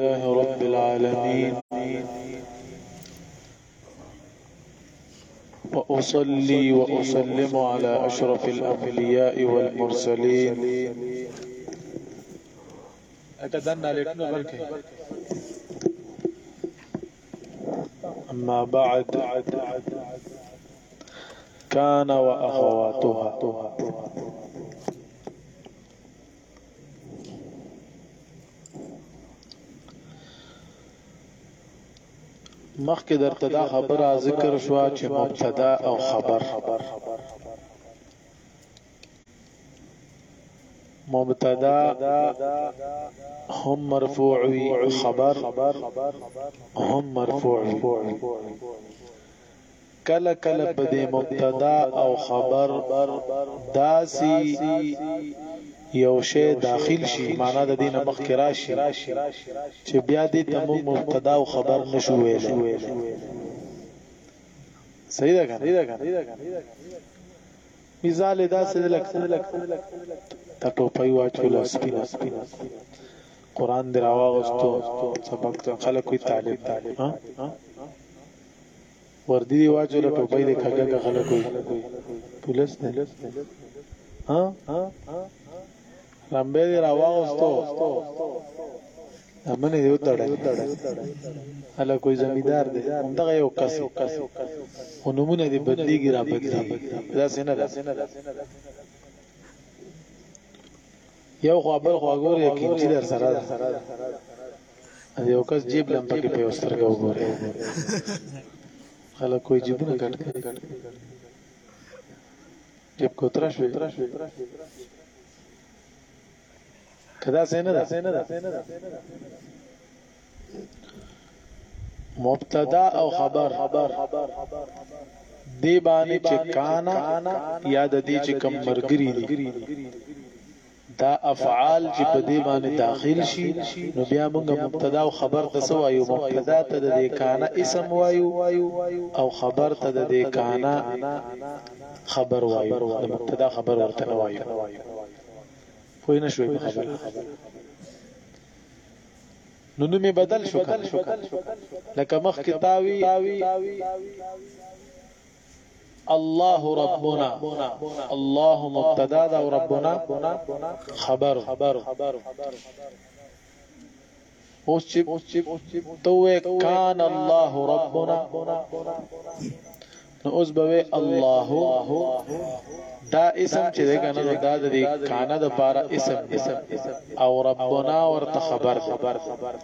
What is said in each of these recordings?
لله رب العالمين وأصلي وأسلم على أشرف الأنبياء والمرسلين أما بعد كان وأخواتها مخکې درته دا خبره ذکر شو چې مبتدا او خبر مبتدا هم مرفوع وي خبر هم مرفوع وي کله کله په دې مبتدا او خبر داسي یو شی داخل شي، معنی د دې نه مخکې راشي، چې بیا دې ته موږ مبتدا او خبر نه شو ویلی. صحیح ده کنه؟ مثال یې داسې دی لکه تا ټوپۍ واچوله سپینه، قرآن دې راواغوستو، سبق خلک وایي طالب دی. وردی دی واجو له ټوپۍ دی کګه کګه غلط وي پولیس دی ها لمبه دی راواغستو امنه یو تړل هله کوئی زمیدار دی همدغه یو کس او نمونه دی بدلیږي را بدلیږي دا سینه ده یو خو بل خو غور یقین چې در سره د یو کس جیب لمبه کې په سترګه وګوره خلک کوئی جیبونه کټ کړي جیب کوتره شوی کدا سینه ده مبتدا او خبر دی باندې چې کانا یا د دې چې کم مرګري دي دا افعال چې په دې باندې داخل شي نو بیا موږ مبتدا او خبر ته څه وایو مبتدا ته د دې کانه اسم وایو او خبر ته د دې کانه خبر وایو د مبتدا خبر ورته نه وایو خو نه شوي په خبره نو نو می بدل شو لکه مخ کتاوی الله ربنا الله مبتدا دا ربنا خبر اوس چې توه کان الله ربنا نو اوس به الله دا اسم چې ده کنه دا د کان د پارا اسم او ربنا ورته خبر خبر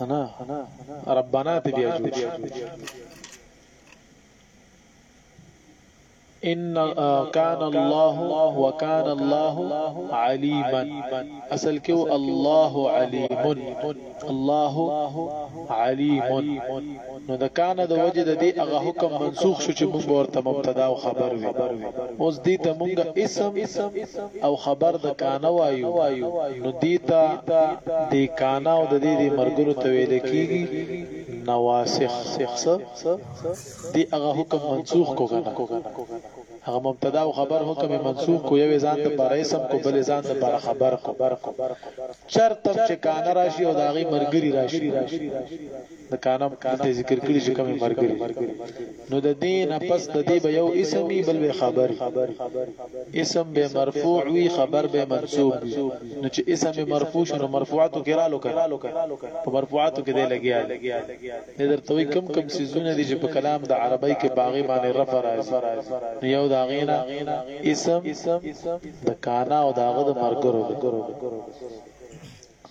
انا ربنا ته بیا جوړ شي ان كان الله وكان الله عليما اصل کې الله عليم الله عليم نو د کان د وجې د دې هغه حکم منسوخ شو چې موږ ورته مبتدا او خبر وي اوس دې ته موږ اسم او خبر د کان وایو نو دې ته د کان او د دې د مرګرو ته ویل کیږي نواسخ دې هغه حکم منسوخ کو کنه هغه مبتدا او خبر حکم منسوخ کو یو ځان ته پر اسم کو بل ځان ته پر خبر کو چرته چې کان راشي او داغي مرګري راشي د کانب دلته یې ذکر کړي چې کومې مرګري دي نو د دې نه پس د دې به یو اسم وي بل به خبر وي اسم به مرفوع وي خبر به منصوب وي نو چې اسم به مرفوع شو نو مرفوعاتو کې رالو کړه په مرفوعاتو کې دی لګیا دی درته وي کم کم سيزونه دي چې په کلام د عربی کې باغی باندې رفع راځي نو یو دا غینا اسم د کانا او داغه د مرګرو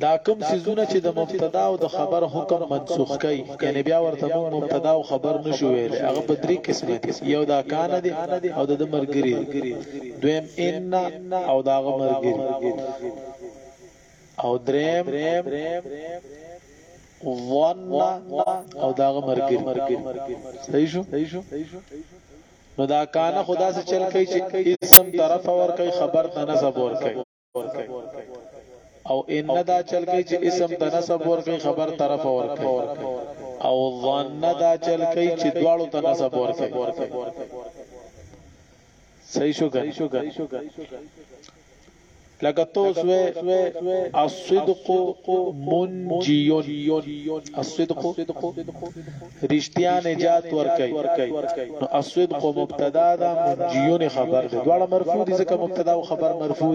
دا کوم سيزونه چې د مبتدا او د خبر حکم منسوخ کوي یعنی بیا ورته موږ مبتدا او خبر نشو ویل هغه په درې قسمه دي یو دا کان دي او د مرګري دویم ان او دا مرګري او دریم ظن او دا مرګري صحیح شو نو دا کانه خو داسې چل کوي چې اسم ته رفع ورکوي خبر ته نصب ورکوي او ان دا چل کوي چې اسم ته نصب ورکوي خبر ته رفع ورکوي او ظن دا چل کوي چې دواړو ته نصب ورکوي صحیح شو ګر لکه تو سوې الصدق منجیون الصدق رشتیا نجات ورکي نو الصدق مبتدا دا منجیون خبر دی دواړه مرفوع دي ځکه مبتدا او خبر مرفوع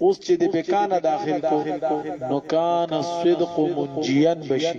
اوس چې د بکانه داخل کو نو کان الصدق منجیان بشي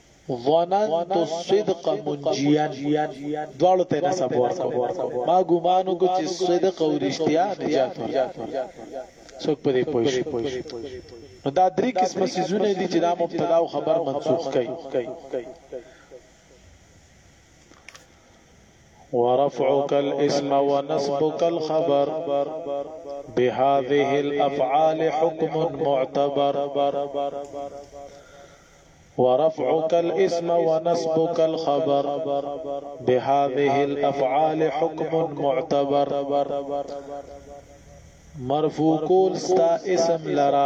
ظننت الصدق منجيا دواړو ته نسب ورکو ما ګمان وکړ چې صدق او رښتیا نجات ورکو څوک په دې پوه شي نو دا درې قسمه سيزونه دي چې دا مبتدا او خبر منسوخ کوي ورفعك الاسم ونصبك الخبر بهذه الافعال حكم معتبر ورفعك الاسم ونصبك الخبر بهذه الافعال حكم معتبر مرفوع کول ستا اسم لرا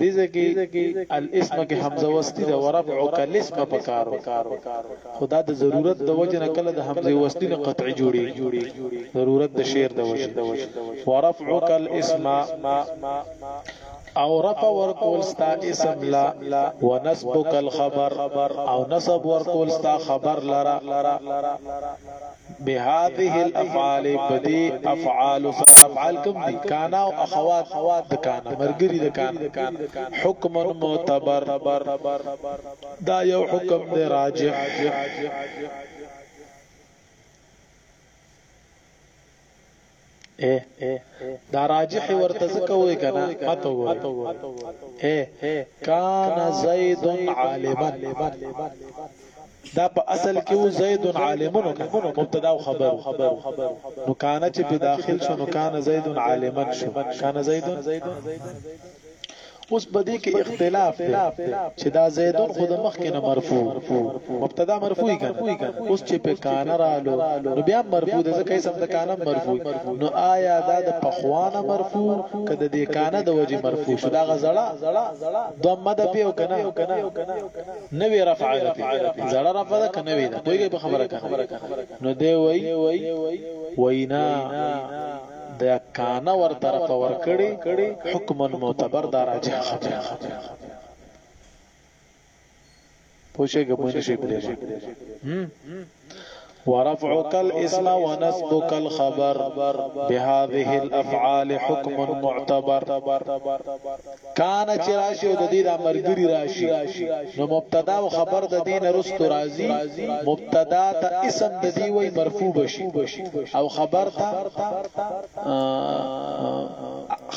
دې ځای کې الاسم کې حمزه وصلي ده ورفع کالاسم پکار خو دا د ضرورت د وجه نه کله د حمزه وصلي نه قطعي جوړي ضرورت د شعر د وجه ورفع کالاسم او رفع ورکول ستا اسم لا ونسبک الخبر او نسب ورکول ستا خبر لرا بهذه الافعال بدی افعال سره افعال کوم دي کان او اخوات د کان مرګري د کان حکم معتبر دا یو حکم دی راجح اے دا راجح ورته ځکه وای کنه ماته وای اے کان زید عالما دا په اصل کې و زید عالمن مبتدا او خبر نو کان چې په داخل شو نو کان زید عالمن شو کان زید اوس په دې کې اختلاف دی چې دا زیدون خود مخ کې نه مرفوع مبتدا مرفوع کنا اوس چې په کان رالو نو بیا مرفوع د ځکه سم د کان مرفوع نو آیا دا د پخوانه مرفوع کده د کان د وجه مرفوع شو دا غزړه دومه د پیو کنا نوې رفع ده زړه رفع ده کنه وی ده کوئی به خبره کنه نو دی وای وینا د کانه ور طرفه ورکړی حکما معتبر دا راجح خبره پوه شوی که پوه نه شوی پرېږده ورفعك الاسم ونسبك الخبر بهذه الافعال حكم معتبر کانه چې راشي او د دې دا مرګري راشي نو مبتدا او خبر د دې نه رستو راځي مبتدا ته اسم د دې وای مرفوع بشي او خبر ته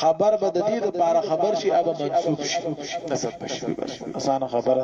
خبر به د دې لپاره خبر شي اب منسوب شي نسب بشي اسانه خبره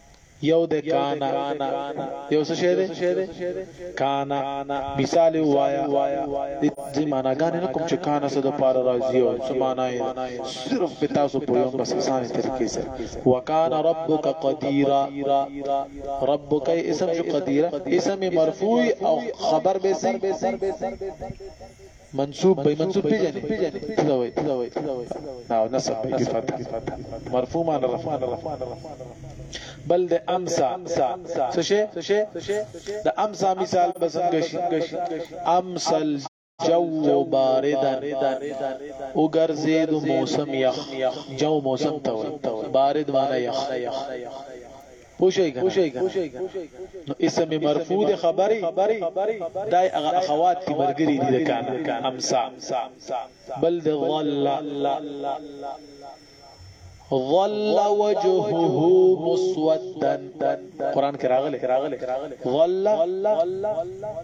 یو د کانا یو څه شه ده کانا مثال وایا د معنا غان نه کوم چې کانا څه د پار راضی او څه معنا یې صرف په تاسو په یو بس اسانه طریقې سره وکانا ربک قدیرا ربک اسم جو قدیرا اسم مرفوع او خبر به سي منصوب به منصوب پیژنې څه دا وایي او نصب به کی فتح مرفوع مان رفع بل د امسا څه شي د امسا مثال به څنګه شي امسل جو باردن او ګرځید موسم یخ جو موسم ته بارد معنی یخ پوه شوي که نه نو اسم مرفوع د خبرې دای هغه اخوات دي ملګري دي د کان امسا بل د ظل ظل وجهه مسودا قران کې راغلي ظل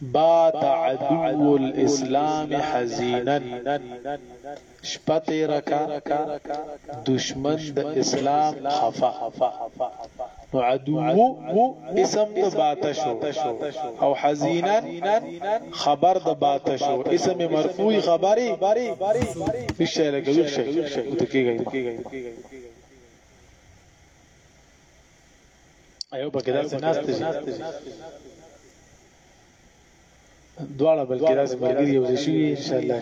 بات عدو الاسلام حزینا شپته رکا دشمن د اسلام خفا نو عدو اسم د بات شو او حزینا خبر د بات شو اسم مرفوع خبري وشاله کوي شي وتکیږي ایو پکې داسې ناشته شي دواړه بلکې داسې ملګري یو ځای شوي ان شاء الله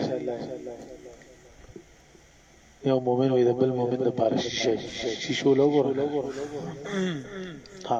یو مؤمن وي د بل مؤمن د پاره شي شي شو لو ګور ها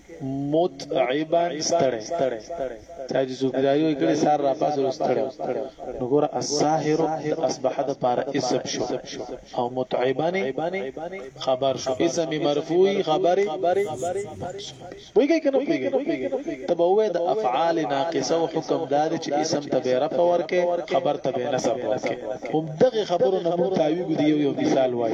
موت عیبان ستړی چا چې سوګداري وي کړي سار را پاس ورستړی نو ګور الساحر د اصبح د پار اسم شو او متعبان خبر شو اسم مرفوع خبر وي کوي کنه پوي تبه وې د افعال ناقصه او حکم دار چې اسم ته به رفع ورکه خبر ته به نصب ورکه هم دغه خبرو نه مو تعویق دی یو مثال وای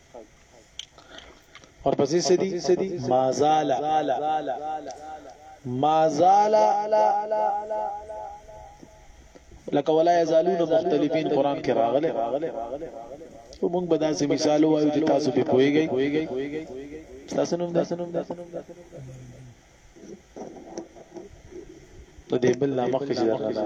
ورپسې سدي مازال مازال لکه ولا یزالون مختلفین قران کې راغله او موږ به داسې مثال وایو چې تاسو به پوهیږئ تاسو نوم ده د دې بل نامه کې ځای راځي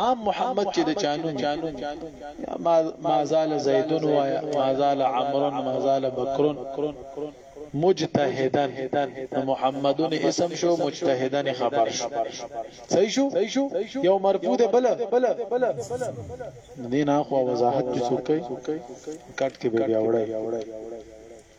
عام محمد چې د چانو ما زال زیدون وایا ما زال عمرو ما زال بکرون مجتهدن محمدون اسم شو مجتهدن خبر شو صحیح شو یو مرفوع ده بل دین اخو وضاحت کی څوک کټ کې بیا وړای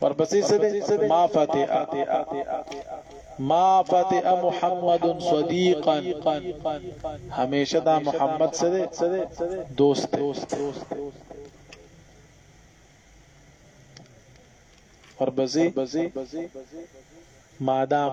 ورپسې څه دی ما فتح ما فتح محمد صديقا همیشه دا محمد څه دی دوست ورپسې ما دام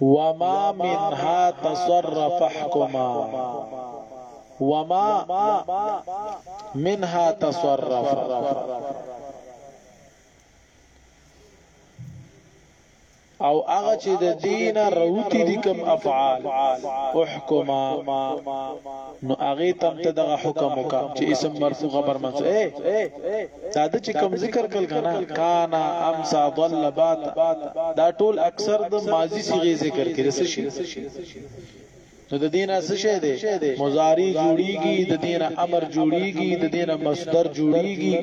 وما منها تصرف احكما وما منها تصرف او هغه چې د دین روتی دي کوم افعال احکما نو هغه تم ته دغه حکم وکا چې اسم مرفوع خبر منصوب اے دا د چې کوم ذکر کل کنا کانا امسا ضل بات دا ټول اکثر د ماضی صيغه ذکر کړي څه شي نو د دینه څه شه دی مضاری جوړیږي د دینه امر جوړیږي د دینه مصدر جوړیږي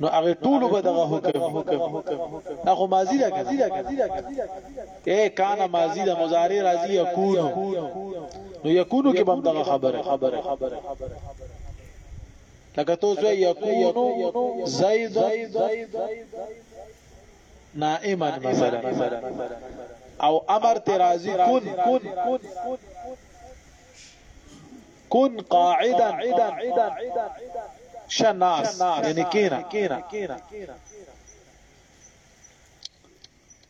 نو هغه ټول به دغه حکم هغه ماضی ده اے کان ماضی د مضارع راضی یکون نو یکونو کې بم دغه خبره خبره لکه تو سو یکونو زید نائما مثلا او امر ته راضی کن کن قاعدا شناس یعنی کینا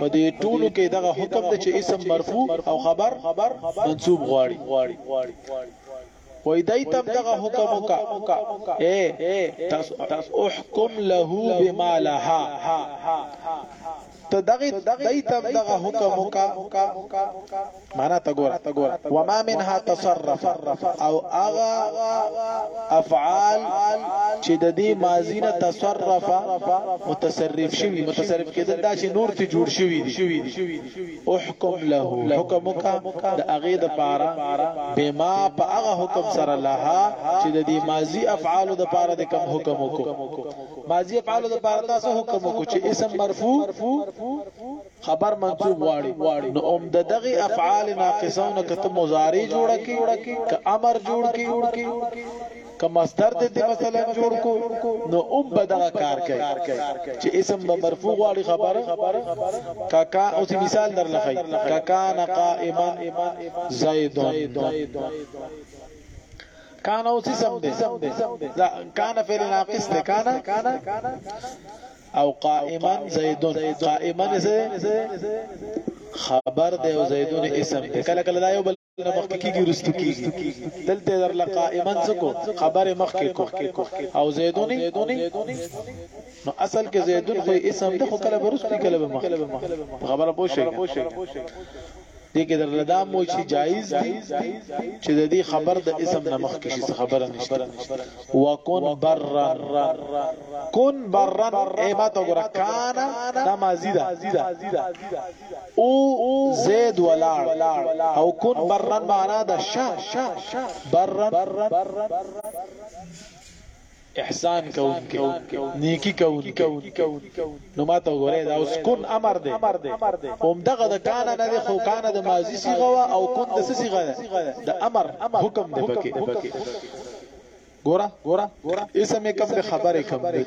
په دې ټولو کې دغه حکم دی چې اسم مرفوع او خبر منصوب غواړي وای دای تم دغه حکم وکا اے تاسو احکم له بما لها ته دغه دای تم دغه حکم وکا معنا ته ګوره وما منها تصرف او اغا افعال چې د دې ماضی نه تصرف متصرف شوی متصرف کېدل دا چې نور ته جوړ شوی دي احکم له حکم کا د اغه د پاره بما په اغه حکم سره لها چې د دې ماضی افعال د پاره د کم حکم وکړو ماضی افعال د پاره تاسو حکم وکړو چې اسم مرفوع خبر منصوب غواړي نو اوم د دغه افعال ناقصونه کته مضارع جوړ کی ک امر جوړ کی ک مصدر دې مثلا جوړ کو نو اوم به دغه کار کوي چې اسم به مرفوع غواړي خبر کا کا اوس مثال در لخی کا کان قائما زید کان اوس اسم دې کان فعل ناقص دې کان او قائما زیدون قائما سه خبر دی او زیدون اسم دی کله کله دا یو بل نه مخکې کیږي رستو کیږي دلته در لقائما سکو خبر مخکې کو او زیدون نو اصل کې زیدون خو اسم دی خو کله برستو کله به مخکې خبره پوښي دې کې درله دا هم وایو چې جایز دي چې د دې خبر د اسم نه مخکې شي څه خبره نشته وکن برن کن برن ای ما ته ګوره کانا دا ماضي ده او زید ولاړ او کن برن معنا ده شا برن احسان کوونکی نیکی کوونکی نو ما ته وګورئ دا اوس کن امر دی همدغه د کان نه دی خو کان د ماضی صيغه وا او کن د څه صيغه ده د امر حکم دی پکې ګورا ګورا ګورا اسمه کم د خبره کم دی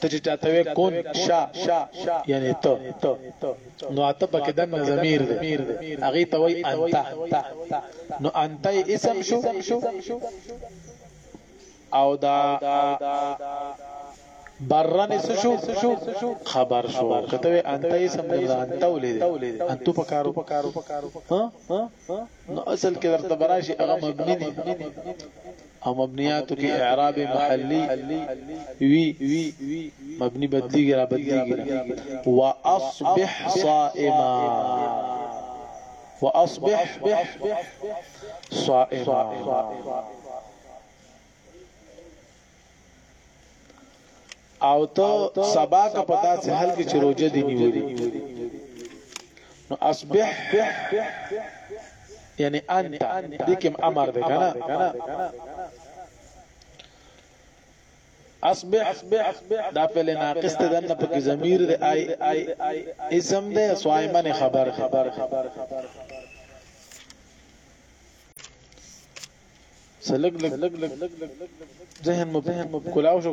ته چې چاته وې کون شا یعنی ته نو اته پکې د ضمیر دی هغه ته وای انت نو انت اسم شو او دا برن سشو خبر شو کته وی انت یې سم نه انت ولې انت په کارو په کارو په کارو ها نو اصل کې درته براشي هغه مبني دي او مبنياتو کې اعراب محلي وی مبني بدليږي را بدليږي واصبح صائما واصبح صائما او ته سبا کا پتا سه حل کې چې روزه دی نیولې نو اصبح یعنی انت دکم امر دی کنه اصبح دا فعل ناقص ته دنه پکې ضمیر دی آی اسم دی صائمن خبر دی سلګ لګ ذهن مو کلاو شو